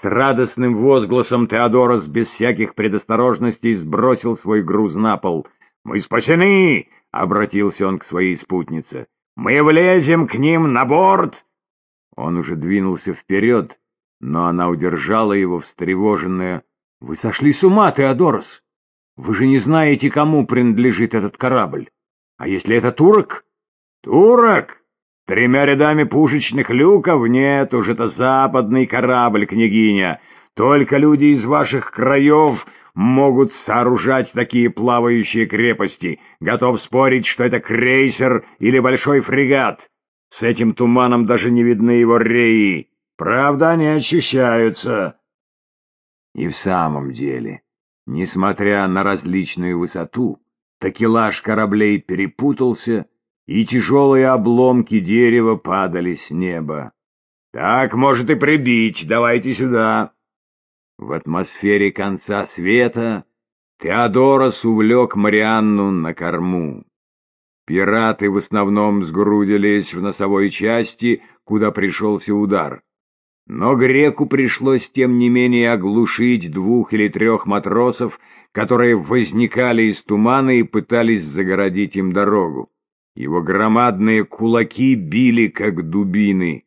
С радостным возгласом Теодорос без всяких предосторожностей сбросил свой груз на пол. «Мы спасены!» — обратился он к своей спутнице. «Мы влезем к ним на борт!» Он уже двинулся вперед, но она удержала его, встревоженная. «Вы сошли с ума, Теодорос! Вы же не знаете, кому принадлежит этот корабль. А если это турок?» «Турок? Тремя рядами пушечных люков? Нет, уж это западный корабль, княгиня. Только люди из ваших краев могут сооружать такие плавающие крепости. Готов спорить, что это крейсер или большой фрегат. С этим туманом даже не видны его реи. Правда, они очищаются. И в самом деле, несмотря на различную высоту, такелаж кораблей перепутался, и тяжелые обломки дерева падали с неба. «Так, может, и прибить, давайте сюда!» В атмосфере конца света Теодорос увлек Марианну на корму. Пираты в основном сгрудились в носовой части, куда пришелся удар. Но греку пришлось тем не менее оглушить двух или трех матросов, которые возникали из тумана и пытались загородить им дорогу. Его громадные кулаки били, как дубины.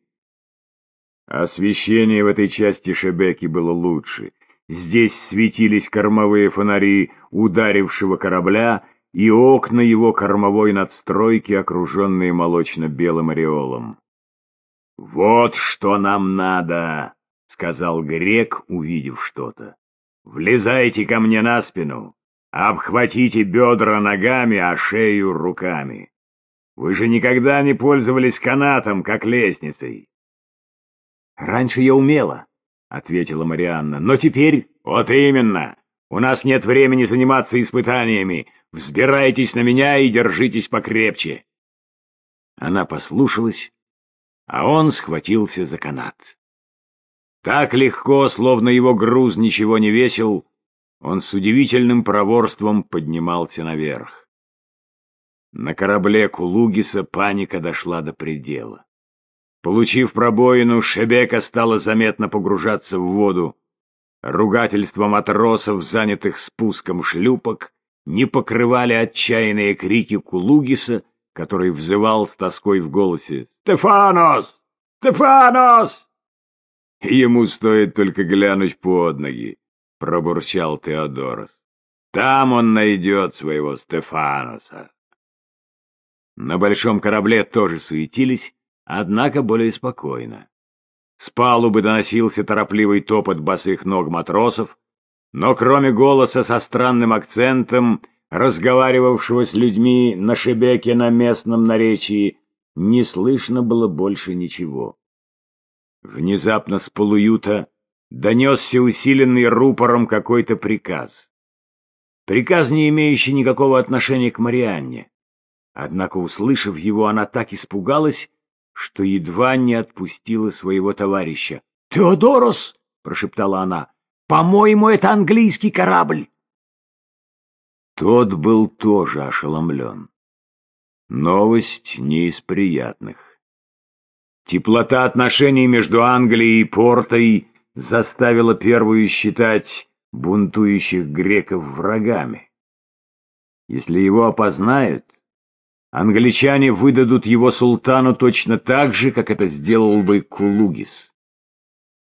Освещение в этой части Шебеки было лучше. Здесь светились кормовые фонари ударившего корабля и окна его кормовой надстройки, окруженные молочно-белым ореолом. «Вот что нам надо!» — сказал грек, увидев что-то. «Влезайте ко мне на спину, обхватите бедра ногами, а шею руками. Вы же никогда не пользовались канатом, как лестницей». «Раньше я умела», — ответила Марианна, — «но теперь...» «Вот именно! У нас нет времени заниматься испытаниями. Взбирайтесь на меня и держитесь покрепче». Она послушалась а он схватился за канат. Так легко, словно его груз ничего не весил, он с удивительным проворством поднимался наверх. На корабле Кулугиса паника дошла до предела. Получив пробоину, Шебека стала заметно погружаться в воду. Ругательства матросов, занятых спуском шлюпок, не покрывали отчаянные крики Кулугиса, который взывал с тоской в голосе «Стефанос! Стефанос!» «Ему стоит только глянуть под ноги», — пробурчал Теодорос. «Там он найдет своего Стефаноса». На большом корабле тоже суетились, однако более спокойно. С палубы доносился торопливый топот босых ног матросов, но кроме голоса со странным акцентом разговаривавшего с людьми на Шебеке на местном наречии, не слышно было больше ничего. Внезапно с полуюта донесся усиленный рупором какой-то приказ. Приказ, не имеющий никакого отношения к Марианне. Однако, услышав его, она так испугалась, что едва не отпустила своего товарища. «Теодорос!» — прошептала она. «По-моему, это английский корабль!» Тот был тоже ошеломлен. Новость не из приятных. Теплота отношений между Англией и Портой заставила первую считать бунтующих греков врагами. Если его опознают, англичане выдадут его султану точно так же, как это сделал бы Кулугис.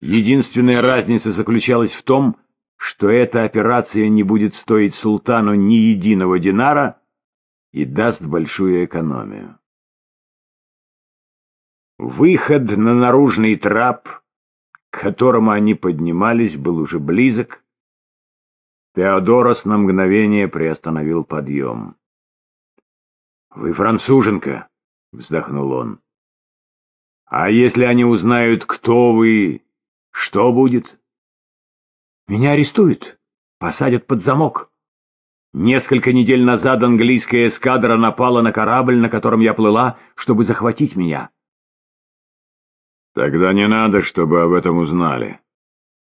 Единственная разница заключалась в том, что эта операция не будет стоить султану ни единого динара и даст большую экономию. Выход на наружный трап, к которому они поднимались, был уже близок. Теодорос на мгновение приостановил подъем. «Вы француженка», — вздохнул он. «А если они узнают, кто вы, что будет?» Меня арестуют, посадят под замок. Несколько недель назад английская эскадра напала на корабль, на котором я плыла, чтобы захватить меня. Тогда не надо, чтобы об этом узнали.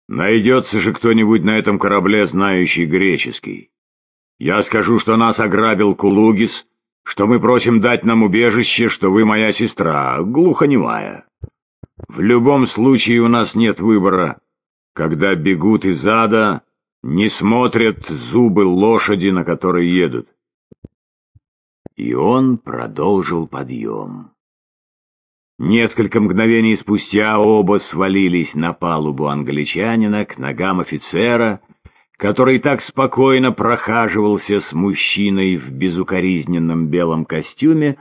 Найдется же кто-нибудь на этом корабле, знающий греческий. Я скажу, что нас ограбил Кулугис, что мы просим дать нам убежище, что вы моя сестра, глухонемая. В любом случае у нас нет выбора, когда бегут из ада, не смотрят зубы лошади, на которой едут. И он продолжил подъем. Несколько мгновений спустя оба свалились на палубу англичанина к ногам офицера, который так спокойно прохаживался с мужчиной в безукоризненном белом костюме,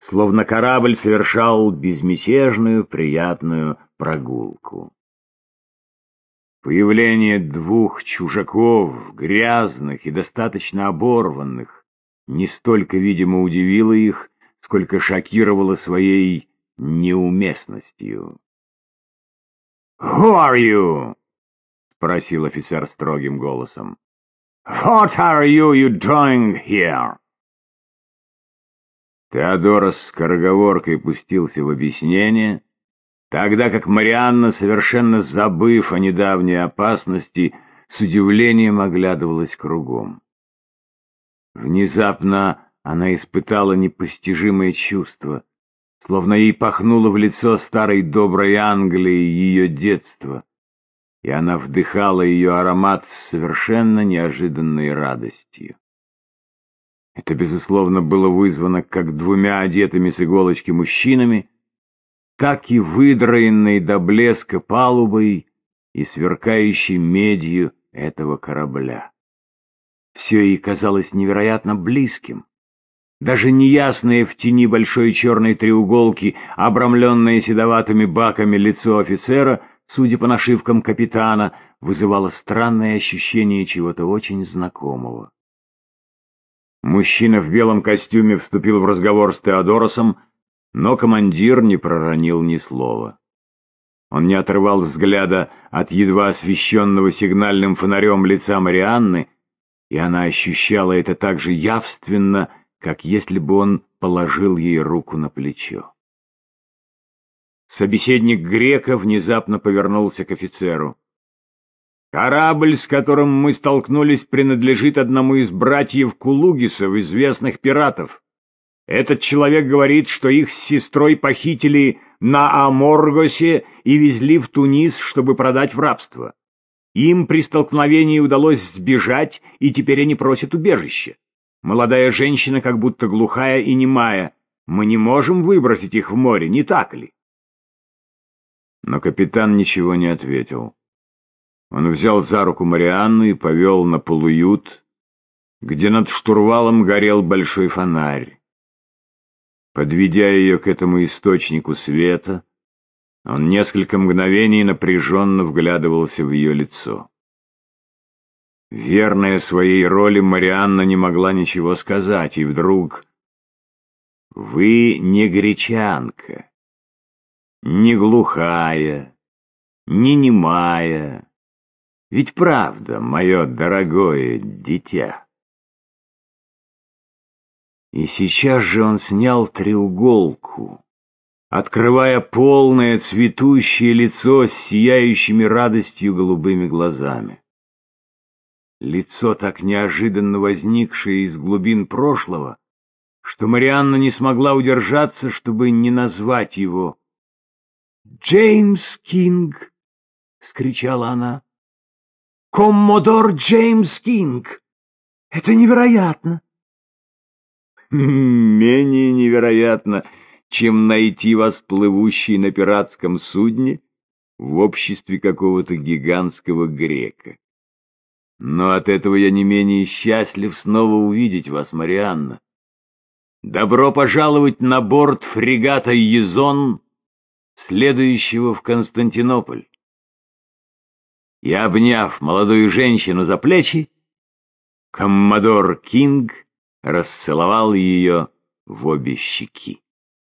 словно корабль совершал безмятежную, приятную прогулку. Появление двух чужаков, грязных и достаточно оборванных, не столько, видимо, удивило их, сколько шокировало своей неуместностью. «Who are you?» — спросил офицер строгим голосом. «What are you, you doing here?» Теодор с скороговоркой пустился в объяснение, тогда как Марианна, совершенно забыв о недавней опасности, с удивлением оглядывалась кругом. Внезапно она испытала непостижимое чувство, словно ей пахнуло в лицо старой доброй Англии ее детства, и она вдыхала ее аромат с совершенно неожиданной радостью. Это, безусловно, было вызвано как двумя одетыми с иголочки мужчинами, так и выдраенной до блеска палубой и сверкающей медью этого корабля. Все ей казалось невероятно близким. Даже неясное в тени большой черной треуголки, обрамленное седоватыми баками лицо офицера, судя по нашивкам капитана, вызывало странное ощущение чего-то очень знакомого. Мужчина в белом костюме вступил в разговор с Теодоросом, но командир не проронил ни слова. Он не отрывал взгляда от едва освещенного сигнальным фонарем лица Марианны, и она ощущала это так же явственно, как если бы он положил ей руку на плечо. Собеседник грека внезапно повернулся к офицеру. Корабль, с которым мы столкнулись, принадлежит одному из братьев Кулугисов, известных пиратов. Этот человек говорит, что их с сестрой похитили на Аморгосе и везли в Тунис, чтобы продать в рабство. Им при столкновении удалось сбежать, и теперь они просят убежища. Молодая женщина как будто глухая и немая. Мы не можем выбросить их в море, не так ли? Но капитан ничего не ответил. Он взял за руку Марианну и повел на полуют, где над штурвалом горел большой фонарь. Подведя ее к этому источнику света, он несколько мгновений напряженно вглядывался в ее лицо. Верная своей роли, Марианна не могла ничего сказать, и вдруг... «Вы не гречанка, не глухая, не немая, ведь правда, мое дорогое дитя. И сейчас же он снял треуголку, открывая полное цветущее лицо с сияющими радостью голубыми глазами. Лицо, так неожиданно возникшее из глубин прошлого, что Марианна не смогла удержаться, чтобы не назвать его. «Джеймс Кинг!» — скричала она. Коммодор Джеймс Кинг! Это невероятно!» «Менее невероятно, чем найти вас плывущей на пиратском судне в обществе какого-то гигантского грека. Но от этого я не менее счастлив снова увидеть вас, Марианна. Добро пожаловать на борт фрегата «Езон», следующего в Константинополь и, обняв молодую женщину за плечи, коммодор Кинг расцеловал ее в обе щеки.